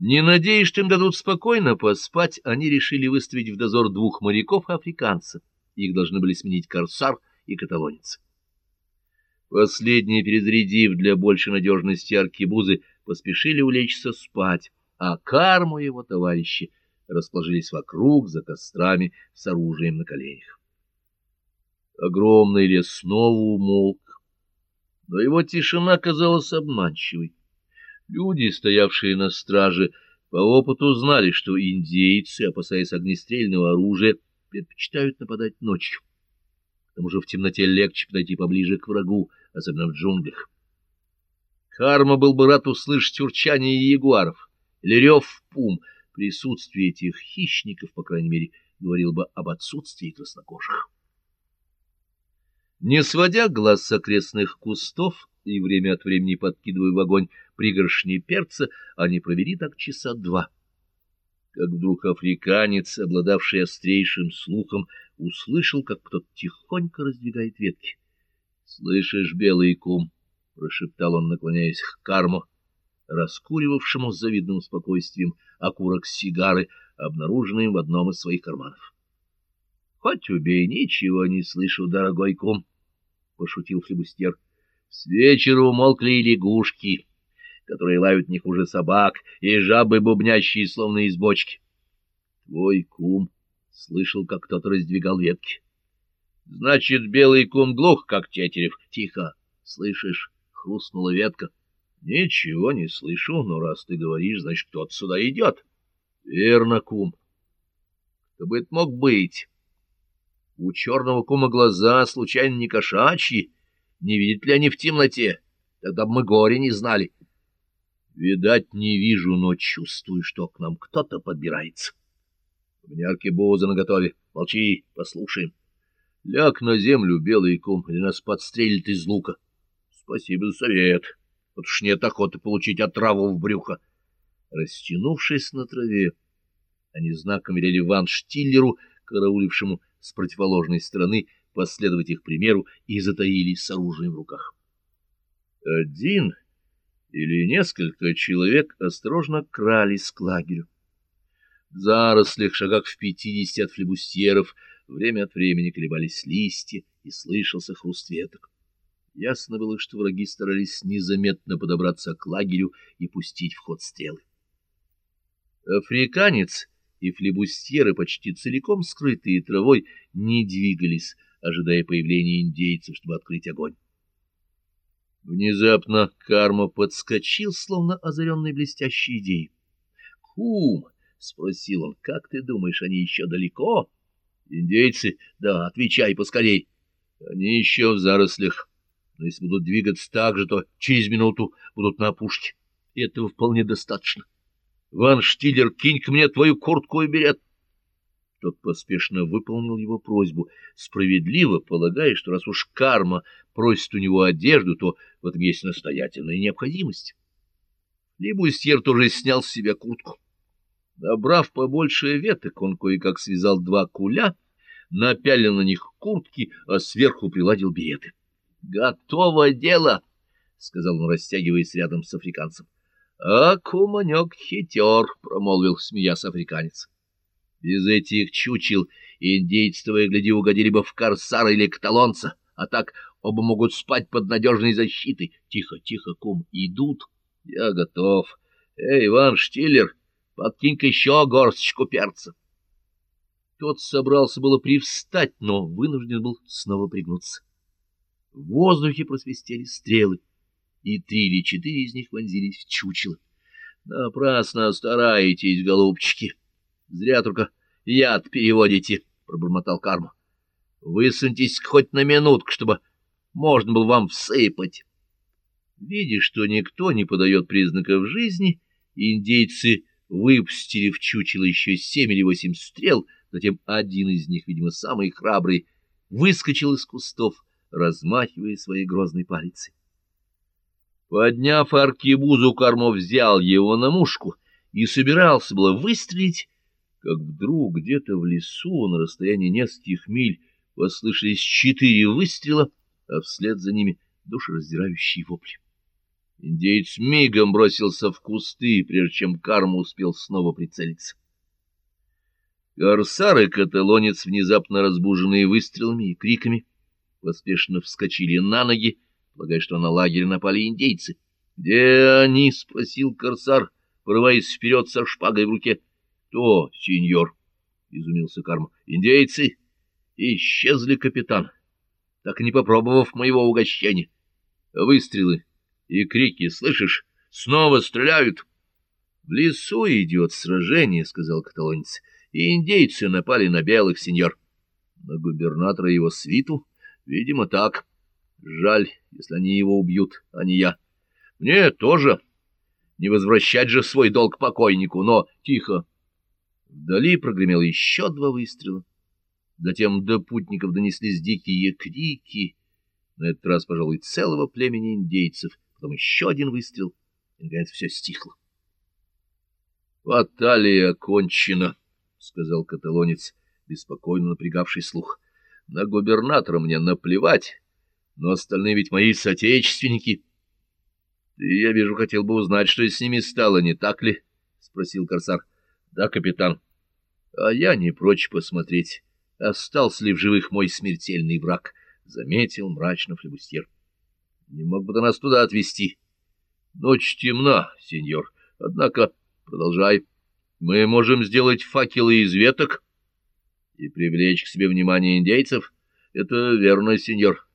Не надеясь, что им дадут спокойно поспать, они решили выставить в дозор двух моряков-африканцев. Их должны были сменить корсар и каталонец. Последние, перезарядив для большей надежности аркебузы, поспешили улечься спать, а карму его товарищи расположились вокруг за кострами с оружием на коленях. Огромный лес снова умолк, но его тишина казалась обманчивой. Люди, стоявшие на страже, по опыту знали, что индейцы, опасаясь огнестрельного оружия, предпочитают нападать ночью. К тому же в темноте легче подойти поближе к врагу, особенно в джунглях. Карма был бы рад услышать урчание ягуаров или рев пум. Присутствие этих хищников, по крайней мере, говорил бы об отсутствии краснокожих. Не сводя глаз с окрестных кустов и время от времени подкидывая в огонь пригоршни перца, они провели так часа два. Как вдруг африканец, обладавший острейшим слухом, услышал, как кто-то тихонько раздвигает ветки. — Слышишь, белый кум? — прошептал он, наклоняясь к карму, раскуривавшему с завидным спокойствием окурок сигары, обнаруженный в одном из своих карманов. — Хоть убей, ничего не слышу, дорогой кум, — пошутил флебустьер. — С вечера умолкли и лягушки которые лают не хуже собак, и жабы, бубнящие, словно из бочки. Твой кум слышал, как кто-то раздвигал ветки. Значит, белый кум глух, как тетерев. Тихо, слышишь? Хрустнула ветка. Ничего не слышу, но раз ты говоришь, значит, кто-то сюда идет. Верно, кум. Кто бы это мог быть? У черного кума глаза случайно не кошачьи. Не видят ли они в темноте? Тогда бы мы горе не знали. Видать, не вижу, но чувствую, что к нам кто-то подбирается. У меня аркебуза наготове. Молчи, послушаем. Ляг на землю, белый ком, или нас подстрелит из лука. Спасибо за совет. Вот уж нет охоты получить отраву в брюхо. Растянувшись на траве, они знаком велели Ван Штиллеру, караулившему с противоположной стороны, последовать их примеру и затаились с оружием в руках. Один или несколько человек осторожно крались к лагерю. В зарослях, шагах в пятидесяти от флебустьеров, время от времени колебались листья и слышался хруст веток. Ясно было, что враги старались незаметно подобраться к лагерю и пустить в ход стрелы. Африканец и флебустьеры, почти целиком скрытые травой, не двигались, ожидая появления индейцев, чтобы открыть огонь. Внезапно Карма подскочил, словно озаренный блестящей идеей. — Кум, — спросил он, — как ты думаешь, они еще далеко? — Индейцы? Да, отвечай поскорей. — Они еще в зарослях. Но если будут двигаться так же, то через минуту будут на опушке. Этого вполне достаточно. Ван Штиллер, кинь к мне твою куртку и берет. Тот поспешно выполнил его просьбу, справедливо полагая, что раз уж карма просит у него одежду, то в этом есть настоятельная необходимость. Либустьер тоже снял с себя куртку. Набрав побольше веток, он кое-как связал два куля, напялил на них куртки, а сверху приладил береты. — Готово дело! — сказал он, растягиваясь рядом с африканцем. — А куманек хитер, — промолвил, смеясь африканец. Без этих чучел индейцы, твои гляди, угодили бы в корсара или каталонца, а так оба могут спать под надежной защитой. Тихо, тихо, кум, идут. Я готов. Эй, Иван Штиллер, подкинь-ка еще горсточку перца. Тот собрался было привстать, но вынужден был снова пригнуться. В воздухе просвистели стрелы, и три или четыре из них вонзились в чучело. Напрасно стараетесь, голубчики. Зря только яд переводите, — пробормотал Карма. Высуньтесь хоть на минутку, чтобы можно было вам всыпать. Видя, что никто не подает признаков жизни, индейцы выпустили в чучело еще семь или восемь стрел, затем один из них, видимо, самый храбрый, выскочил из кустов, размахивая своей грозной палицей. Подняв аркебузу, Кармо взял его на мушку и собирался было выстрелить, как вдруг где-то в лесу на расстоянии нескольких миль послышались четыре выстрела, а вслед за ними душераздирающие вопли. Индеец мигом бросился в кусты, прежде чем Карма успел снова прицелиться. Корсар и каталонец, внезапно разбуженные выстрелами и криками, поспешно вскочили на ноги, полагая, что на лагерь напали индейцы. — Где они? — спросил корсар, порываясь вперед со шпагой в руке. — Кто, сеньор? — изумился Карма. — Индейцы? Исчезли, капитан, так и не попробовав моего угощения. Выстрелы и крики, слышишь? Снова стреляют. — В лесу идет сражение, — сказал каталонец, — и индейцы напали на белых, сеньор. На губернатора его свиту? Видимо, так. Жаль, если они его убьют, а не я. Мне тоже. Не возвращать же свой долг покойнику, но тихо. Вдали прогремело еще два выстрела. Затем до путников донеслись дикие крики, на этот раз, пожалуй, целого племени индейцев, потом еще один выстрел, и, наконец, все стихло. — Баталия окончена, — сказал каталонец, беспокойно напрягавший слух. — На губернатора мне наплевать, но остальные ведь мои соотечественники. — Ты, я вижу, хотел бы узнать, что с ними стало, не так ли? — спросил корсар. — Да, капитан. — А я не прочь посмотреть, остался ли в живых мой смертельный враг, — заметил мрачно флебустьер. — Не мог бы ты нас туда отвезти? — Ночь темна, сеньор, однако продолжай. Мы можем сделать факелы из веток и привлечь к себе внимание индейцев. Это верно, сеньор.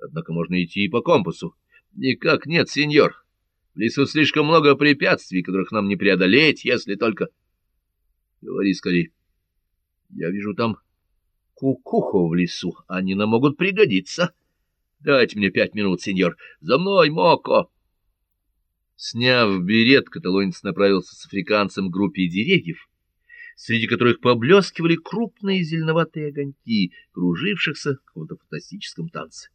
Однако можно идти и по компасу. Никак нет, сеньор. В лесу слишком много препятствий, которых нам не преодолеть, если только... Говори скорее. Я вижу там кукуху в лесу. Они нам могут пригодиться. Дайте мне пять минут, сеньор. За мной, Моко! Сняв берет, каталонец направился с африканцем к группе деревьев, среди которых поблескивали крупные зеленоватые огоньки, кружившихся в каком-то фантастическом танце.